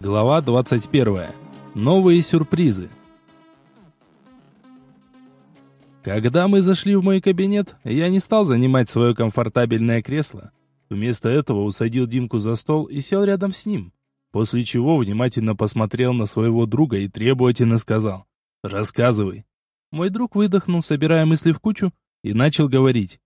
Глава 21. Новые сюрпризы. Когда мы зашли в мой кабинет, я не стал занимать свое комфортабельное кресло. Вместо этого усадил Димку за стол и сел рядом с ним. После чего внимательно посмотрел на своего друга и требовательно сказал «Рассказывай». Мой друг выдохнул, собирая мысли в кучу, и начал говорить.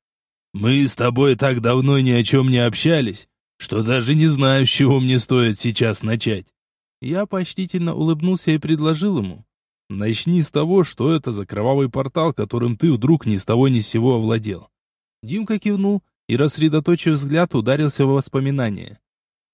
«Мы с тобой так давно ни о чем не общались, что даже не знаю, с чего мне стоит сейчас начать. Я почтительно улыбнулся и предложил ему. «Начни с того, что это за кровавый портал, которым ты вдруг ни с того ни с сего овладел». Димка кивнул и, рассредоточив взгляд, ударился в воспоминания.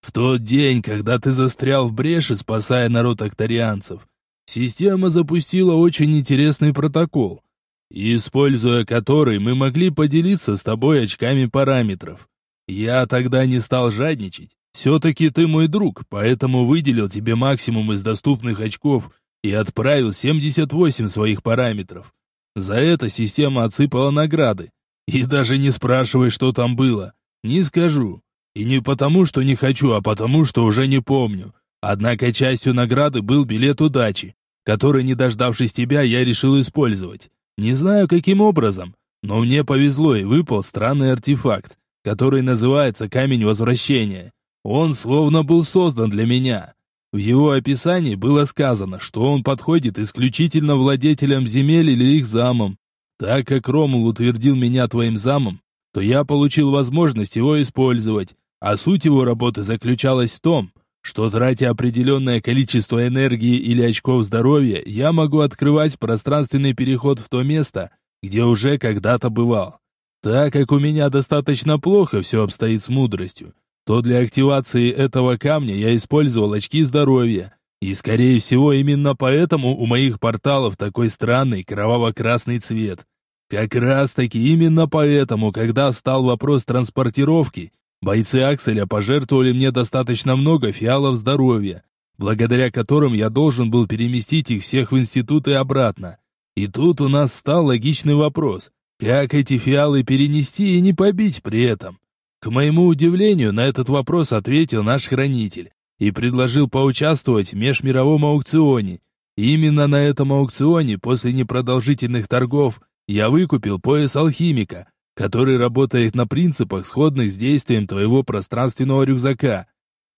«В тот день, когда ты застрял в бреше, спасая народ акторианцев, система запустила очень интересный протокол, используя который мы могли поделиться с тобой очками параметров. Я тогда не стал жадничать все-таки ты мой друг, поэтому выделил тебе максимум из доступных очков и отправил 78 своих параметров. За это система отсыпала награды. И даже не спрашивай, что там было. Не скажу. И не потому, что не хочу, а потому, что уже не помню. Однако частью награды был билет удачи, который, не дождавшись тебя, я решил использовать. Не знаю, каким образом, но мне повезло и выпал странный артефакт, который называется Камень Возвращения. Он словно был создан для меня. В его описании было сказано, что он подходит исключительно владетелям земель или их замам. Так как Ромул утвердил меня твоим замом, то я получил возможность его использовать, а суть его работы заключалась в том, что, тратя определенное количество энергии или очков здоровья, я могу открывать пространственный переход в то место, где уже когда-то бывал. Так как у меня достаточно плохо все обстоит с мудростью, то для активации этого камня я использовал очки здоровья. И, скорее всего, именно поэтому у моих порталов такой странный кроваво-красный цвет. Как раз-таки именно поэтому, когда встал вопрос транспортировки, бойцы Акселя пожертвовали мне достаточно много фиалов здоровья, благодаря которым я должен был переместить их всех в институт и обратно. И тут у нас стал логичный вопрос, как эти фиалы перенести и не побить при этом? К моему удивлению, на этот вопрос ответил наш хранитель и предложил поучаствовать в межмировом аукционе. именно на этом аукционе после непродолжительных торгов я выкупил пояс алхимика, который работает на принципах, сходных с действием твоего пространственного рюкзака.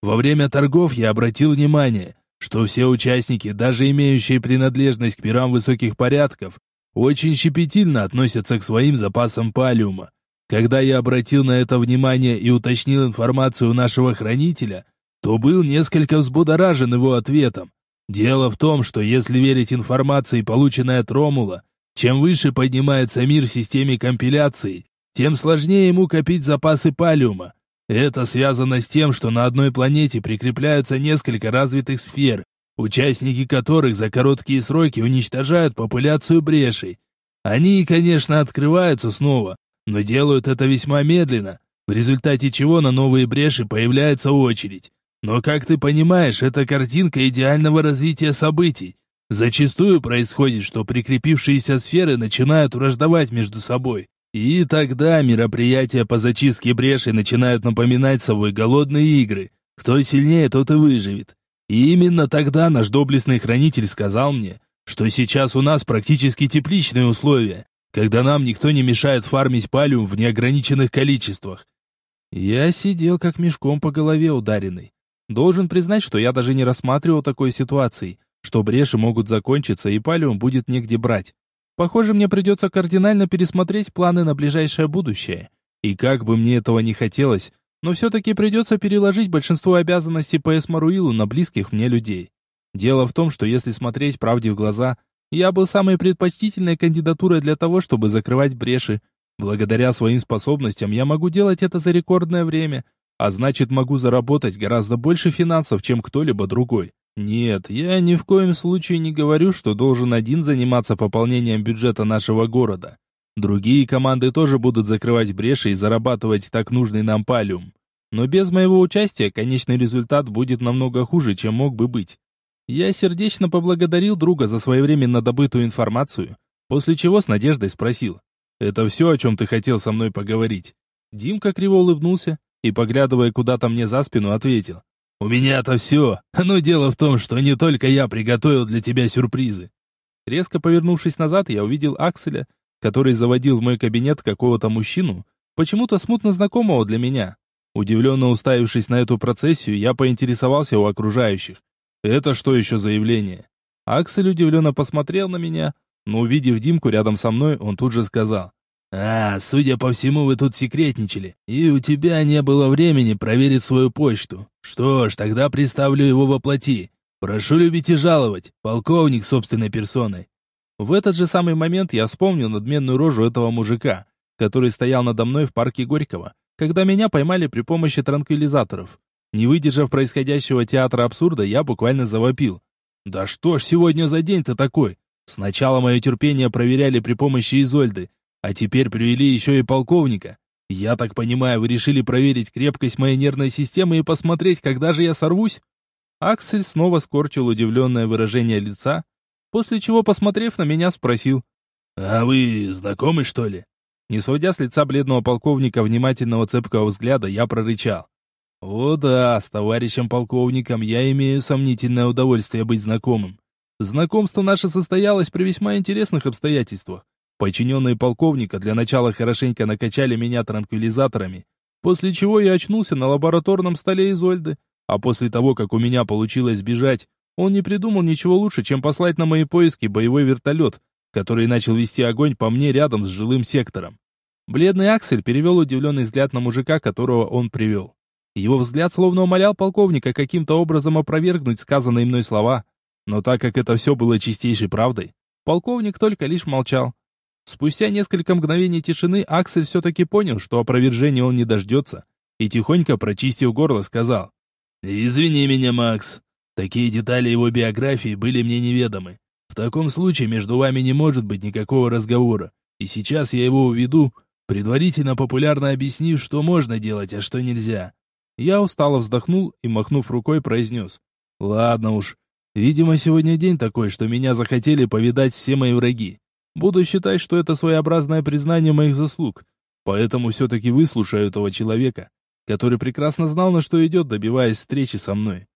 Во время торгов я обратил внимание, что все участники, даже имеющие принадлежность к пирам высоких порядков, очень щепетильно относятся к своим запасам палиума. Когда я обратил на это внимание и уточнил информацию у нашего хранителя, то был несколько взбудоражен его ответом. Дело в том, что если верить информации, полученной от Ромула, чем выше поднимается мир в системе компиляции, тем сложнее ему копить запасы палиума. Это связано с тем, что на одной планете прикрепляются несколько развитых сфер, участники которых за короткие сроки уничтожают популяцию брешей. Они, конечно, открываются снова, но делают это весьма медленно, в результате чего на новые бреши появляется очередь. Но, как ты понимаешь, это картинка идеального развития событий. Зачастую происходит, что прикрепившиеся сферы начинают враждовать между собой. И тогда мероприятия по зачистке брешей начинают напоминать собой голодные игры. Кто сильнее, тот и выживет. И именно тогда наш доблестный хранитель сказал мне, что сейчас у нас практически тепличные условия, когда нам никто не мешает фармить палиум в неограниченных количествах. Я сидел как мешком по голове ударенный. Должен признать, что я даже не рассматривал такой ситуации, что бреши могут закончиться и палиум будет негде брать. Похоже, мне придется кардинально пересмотреть планы на ближайшее будущее. И как бы мне этого не хотелось, но все-таки придется переложить большинство обязанностей по Эсмаруилу на близких мне людей. Дело в том, что если смотреть правде в глаза, я был самой предпочтительной кандидатурой для того, чтобы закрывать бреши. Благодаря своим способностям я могу делать это за рекордное время, а значит могу заработать гораздо больше финансов, чем кто-либо другой. Нет, я ни в коем случае не говорю, что должен один заниматься пополнением бюджета нашего города. Другие команды тоже будут закрывать бреши и зарабатывать так нужный нам палиум. Но без моего участия конечный результат будет намного хуже, чем мог бы быть. Я сердечно поблагодарил друга за своевременно добытую информацию, после чего с надеждой спросил. «Это все, о чем ты хотел со мной поговорить?» Димка криво улыбнулся и, поглядывая куда-то мне за спину, ответил. У меня-то все. Но дело в том, что не только я приготовил для тебя сюрпризы». Резко повернувшись назад, я увидел Акселя, который заводил в мой кабинет какого-то мужчину, почему-то смутно знакомого для меня. Удивленно уставившись на эту процессию, я поинтересовался у окружающих. «Это что еще за явление?» Аксель удивленно посмотрел на меня, но увидев Димку рядом со мной, он тут же сказал. «А, судя по всему, вы тут секретничали, и у тебя не было времени проверить свою почту. Что ж, тогда представлю его во плоти. Прошу любить и жаловать, полковник собственной персоной». В этот же самый момент я вспомнил надменную рожу этого мужика, который стоял надо мной в парке Горького, когда меня поймали при помощи транквилизаторов. Не выдержав происходящего театра абсурда, я буквально завопил. «Да что ж сегодня за день-то такой? Сначала мое терпение проверяли при помощи Изольды, а теперь привели еще и полковника. Я так понимаю, вы решили проверить крепкость моей нервной системы и посмотреть, когда же я сорвусь?» Аксель снова скорчил удивленное выражение лица, после чего, посмотрев на меня, спросил. «А вы знакомы, что ли?» Не сводя с лица бледного полковника внимательного цепкого взгляда, я прорычал. «О да, с товарищем полковником я имею сомнительное удовольствие быть знакомым. Знакомство наше состоялось при весьма интересных обстоятельствах. Подчиненные полковника для начала хорошенько накачали меня транквилизаторами, после чего я очнулся на лабораторном столе Изольды, а после того, как у меня получилось сбежать, он не придумал ничего лучше, чем послать на мои поиски боевой вертолет, который начал вести огонь по мне рядом с жилым сектором. Бледный Аксель перевел удивленный взгляд на мужика, которого он привел. Его взгляд словно умолял полковника каким-то образом опровергнуть сказанные мной слова, но так как это все было чистейшей правдой, полковник только лишь молчал. Спустя несколько мгновений тишины Аксель все-таки понял, что опровержения он не дождется, и тихонько, прочистив горло, сказал. «Извини меня, Макс. Такие детали его биографии были мне неведомы. В таком случае между вами не может быть никакого разговора, и сейчас я его уведу, предварительно популярно объяснив, что можно делать, а что нельзя». Я устало вздохнул и, махнув рукой, произнес. «Ладно уж, Видимо, сегодня день такой, что меня захотели повидать все мои враги. Буду считать, что это своеобразное признание моих заслуг. Поэтому все-таки выслушаю этого человека, который прекрасно знал, на что идет, добиваясь встречи со мной.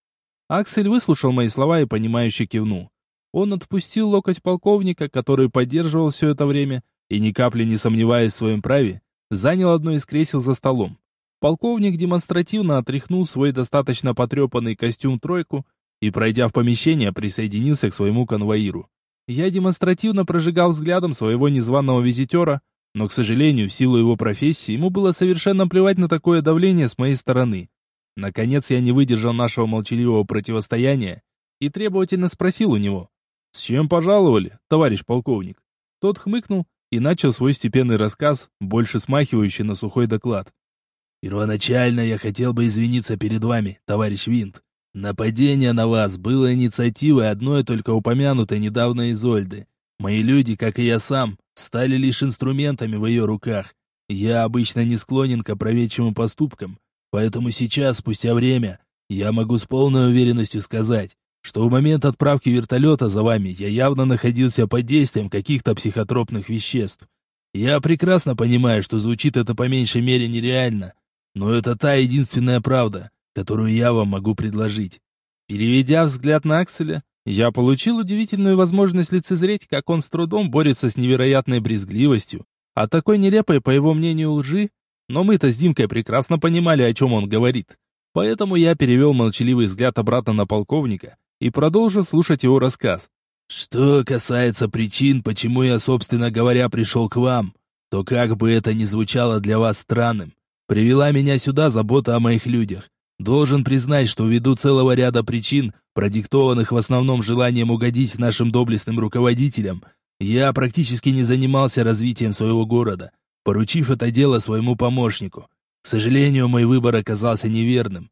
Аксель выслушал мои слова и понимающе кивнул. Он отпустил локоть полковника, который поддерживал все это время, и ни капли не сомневаясь в своем праве, занял одно из кресел за столом. Полковник демонстративно отряхнул свой достаточно потрепанный костюм-тройку и, пройдя в помещение, присоединился к своему конвоиру. Я демонстративно прожигал взглядом своего незваного визитера, но, к сожалению, в силу его профессии, ему было совершенно плевать на такое давление с моей стороны. Наконец я не выдержал нашего молчаливого противостояния и требовательно спросил у него, «С чем пожаловали, товарищ полковник?» Тот хмыкнул и начал свой степенный рассказ, больше смахивающий на сухой доклад. «Первоначально я хотел бы извиниться перед вами, товарищ Винт. Нападение на вас было инициативой одной только упомянутой недавно Изольды. Мои люди, как и я сам, стали лишь инструментами в ее руках. Я обычно не склонен к опроветчивым поступкам, поэтому сейчас, спустя время, я могу с полной уверенностью сказать, что в момент отправки вертолета за вами я явно находился под действием каких-то психотропных веществ. Я прекрасно понимаю, что звучит это по меньшей мере нереально, но это та единственная правда, которую я вам могу предложить. Переведя взгляд на Акселя, я получил удивительную возможность лицезреть, как он с трудом борется с невероятной брезгливостью, а такой нелепой, по его мнению, лжи, но мы-то с Димкой прекрасно понимали, о чем он говорит. Поэтому я перевел молчаливый взгляд обратно на полковника и продолжил слушать его рассказ. «Что касается причин, почему я, собственно говоря, пришел к вам, то как бы это ни звучало для вас странным, привела меня сюда забота о моих людях. Должен признать, что ввиду целого ряда причин, продиктованных в основном желанием угодить нашим доблестным руководителям, я практически не занимался развитием своего города, поручив это дело своему помощнику. К сожалению, мой выбор оказался неверным,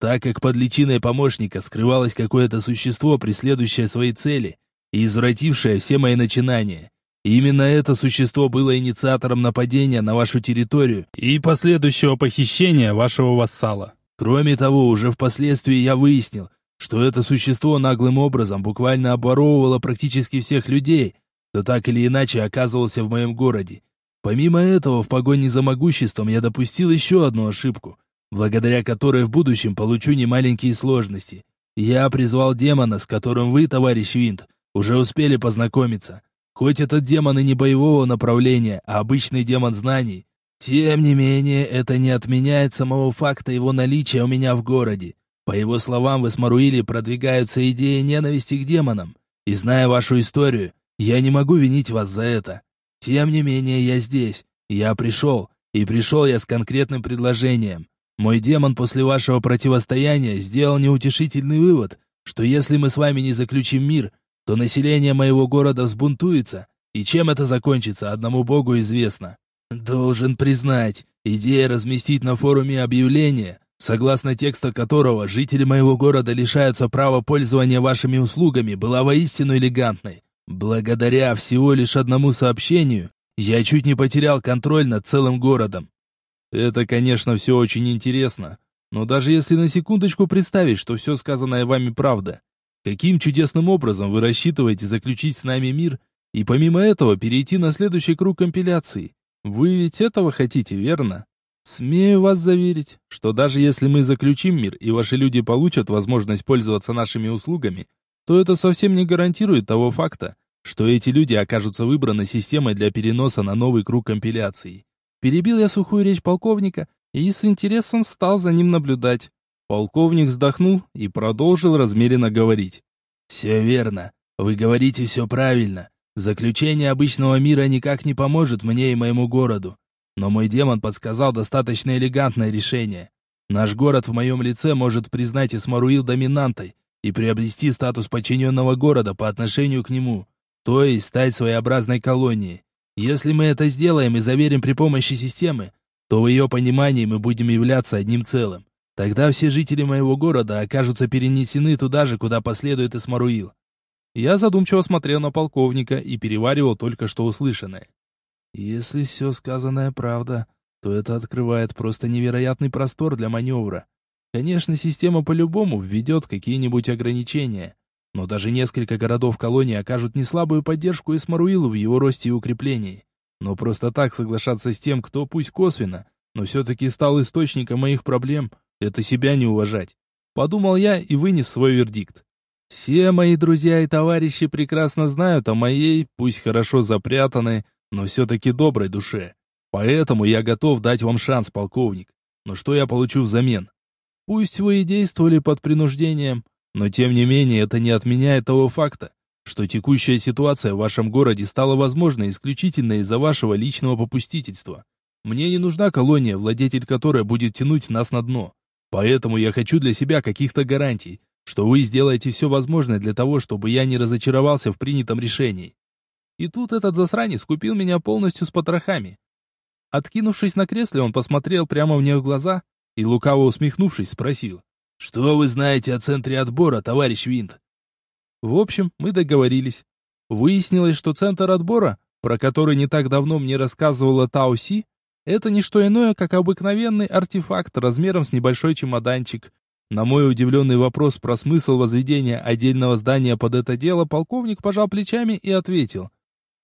так как под личиной помощника скрывалось какое-то существо, преследующее свои цели и извратившее все мои начинания. Именно это существо было инициатором нападения на вашу территорию и последующего похищения вашего вассала. Кроме того, уже впоследствии я выяснил, что это существо наглым образом буквально обворовывало практически всех людей, кто так или иначе оказывался в моем городе. Помимо этого, в погоне за могуществом я допустил еще одну ошибку, благодаря которой в будущем получу немаленькие сложности. Я призвал демона, с которым вы, товарищ Винт, уже успели познакомиться. Хоть этот демон и не боевого направления, а обычный демон знаний, тем не менее, это не отменяет самого факта его наличия у меня в городе. По его словам, в Эсмаруиле продвигаются идеи ненависти к демонам. И зная вашу историю, я не могу винить вас за это. Тем не менее, я здесь. Я пришел. И пришел я с конкретным предложением. Мой демон после вашего противостояния сделал неутешительный вывод, что если мы с вами не заключим мир, то население моего города взбунтуется, и чем это закончится, одному богу известно. Должен признать, идея разместить на форуме объявление, согласно текста которого жители моего города лишаются права пользования вашими услугами, была воистину элегантной. Благодаря всего лишь одному сообщению, я чуть не потерял контроль над целым городом. Это, конечно, все очень интересно, но даже если на секундочку представить, что все сказанное вами правда, каким чудесным образом вы рассчитываете заключить с нами мир и помимо этого перейти на следующий круг компиляции? Вы ведь этого хотите, верно? Смею вас заверить, что даже если мы заключим мир и ваши люди получат возможность пользоваться нашими услугами, то это совсем не гарантирует того факта, что эти люди окажутся выбраны системой для переноса на новый круг компиляции. Перебил я сухую речь полковника и с интересом стал за ним наблюдать. Полковник вздохнул и продолжил размеренно говорить. «Все верно. Вы говорите все правильно. Заключение обычного мира никак не поможет мне и моему городу. Но мой демон подсказал достаточно элегантное решение. Наш город в моем лице может признать Исмаруил доминантой и приобрести статус подчиненного города по отношению к нему, то есть стать своеобразной колонией. Если мы это сделаем и заверим при помощи системы, то в ее понимании мы будем являться одним целым. Тогда все жители моего города окажутся перенесены туда же, куда последует Исмаруил. Я задумчиво смотрел на полковника и переваривал только что услышанное. Если все сказанное правда, то это открывает просто невероятный простор для маневра. Конечно, система по-любому введет какие-нибудь ограничения, но даже несколько городов колонии окажут неслабую поддержку Исмаруилу в его росте и укреплении. Но просто так соглашаться с тем, кто пусть косвенно, но все-таки стал источником моих проблем, это себя не уважать. Подумал я и вынес свой вердикт. Все мои друзья и товарищи прекрасно знают о моей, пусть хорошо запрятанной, но все-таки доброй душе. Поэтому я готов дать вам шанс, полковник. Но что я получу взамен? Пусть вы и действовали под принуждением, но тем не менее это не отменяет того факта, что текущая ситуация в вашем городе стала возможной исключительно из-за вашего личного попустительства. Мне не нужна колония, владетель которой будет тянуть нас на дно. Поэтому я хочу для себя каких-то гарантий, что вы сделаете все возможное для того, чтобы я не разочаровался в принятом решении. И тут этот засранец купил меня полностью с потрохами. Откинувшись на кресле, он посмотрел прямо мне в глаза и, лукаво усмехнувшись, спросил. «Что вы знаете о центре отбора, товарищ Винт?» В общем, мы договорились. Выяснилось, что центр отбора, про который не так давно мне рассказывала Тао Си, это не что иное, как обыкновенный артефакт размером с небольшой чемоданчик. На мой удивленный вопрос про смысл возведения отдельного здания под это дело полковник пожал плечами и ответил.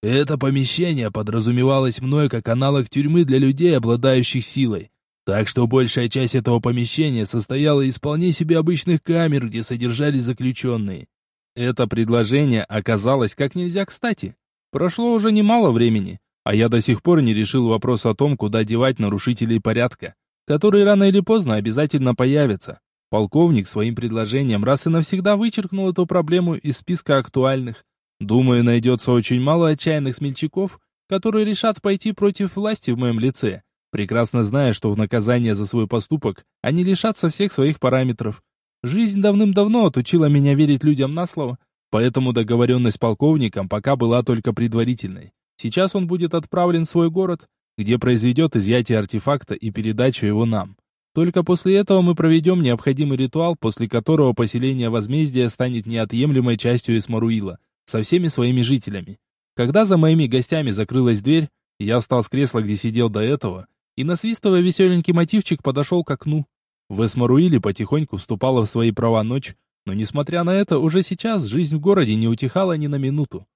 Это помещение подразумевалось мной как аналог тюрьмы для людей, обладающих силой. Так что большая часть этого помещения состояла из вполне себе обычных камер, где содержались заключенные. Это предложение оказалось как нельзя кстати. Прошло уже немало времени, а я до сих пор не решил вопрос о том, куда девать нарушителей порядка, которые рано или поздно обязательно появятся. Полковник своим предложением раз и навсегда вычеркнул эту проблему из списка актуальных. Думаю, найдется очень мало отчаянных смельчаков, которые решат пойти против власти в моем лице прекрасно зная, что в наказание за свой поступок они лишатся всех своих параметров. Жизнь давным-давно отучила меня верить людям на слово, поэтому договоренность с полковником пока была только предварительной. Сейчас он будет отправлен в свой город, где произведет изъятие артефакта и передачу его нам. Только после этого мы проведем необходимый ритуал, после которого поселение возмездия станет неотъемлемой частью Эсмаруила, со всеми своими жителями. Когда за моими гостями закрылась дверь, я встал с кресла, где сидел до этого, и, насвистывая веселенький мотивчик, подошел к окну. В Эсмаруиле потихоньку вступала в свои права ночь, но, несмотря на это, уже сейчас жизнь в городе не утихала ни на минуту.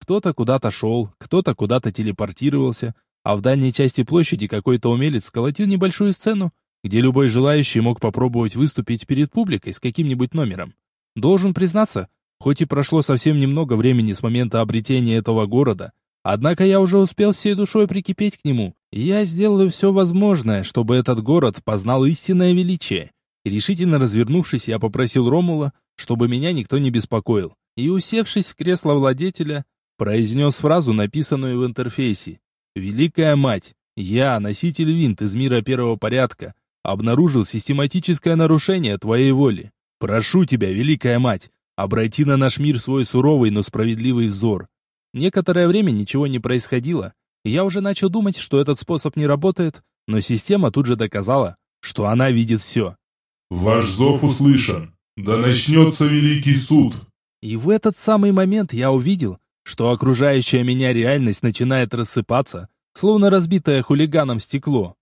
Кто-то куда-то шел, кто-то куда-то телепортировался, а в дальней части площади какой-то умелец сколотил небольшую сцену, где любой желающий мог попробовать выступить перед публикой с каким-нибудь номером. Должен признаться, хоть и прошло совсем немного времени с момента обретения этого города, однако я уже успел всей душой прикипеть к нему, и я сделаю все возможное, чтобы этот город познал истинное величие. Решительно развернувшись, я попросил Ромула, чтобы меня никто не беспокоил, и, усевшись в кресло владетеля, произнес фразу, написанную в интерфейсе. «Великая мать, я, носитель винт из мира первого порядка, обнаружил систематическое нарушение твоей воли. Прошу тебя, Великая Мать, обрати на наш мир свой суровый, но справедливый взор. Некоторое время ничего не происходило. Я уже начал думать, что этот способ не работает, но система тут же доказала, что она видит все. «Ваш зов услышан. Да начнется Великий Суд!» И в этот самый момент я увидел, что окружающая меня реальность начинает рассыпаться, словно разбитое хулиганом стекло.